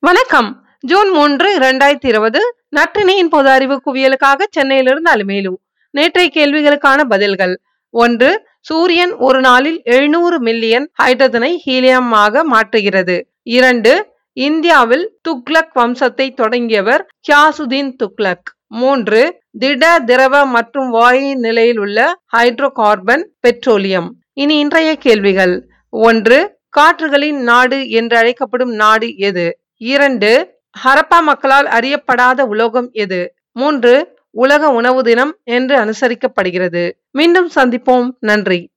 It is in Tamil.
வணக்கம். ஜூன் மூன்று இரண்டாயிரத்தி இருபது நற்றினியின் பொது அறிவு குவியலுக்காக சென்னையிலிருந்து அலுமேலு. நேற்றைய கேள்விகளுக்கான பதில்கள். ஒன்று சூரியன் ஒரு நாளில் எழுநூறு மில்லியன் ஹைட்ரஜனை ஹீலியமாக மாற்றுகிறது. இரண்டு இந்தியாவில் துக்லக் வம்சத்தை தொடங்கியவர் கியாசுதீன் துக்லக் மூன்று திட திரவ மற்றும் வாயு நிலையில் உள்ள ஹைட்ரோ கார்பன் பெட்ரோலியம். இனி இன்றைய கேள்விகள். ஒன்று காற்றுகளின் நாடு என்று அழைக்கப்படும் நாடு எது? இரண்டு ஹரப்பா மக்களால் அறியப்படாத உலோகம் எது? மூன்று உலக உணவு தினம் என்று அனுசரிக்கப்படுகிறது. மீண்டும் சந்திப்போம். நன்றி.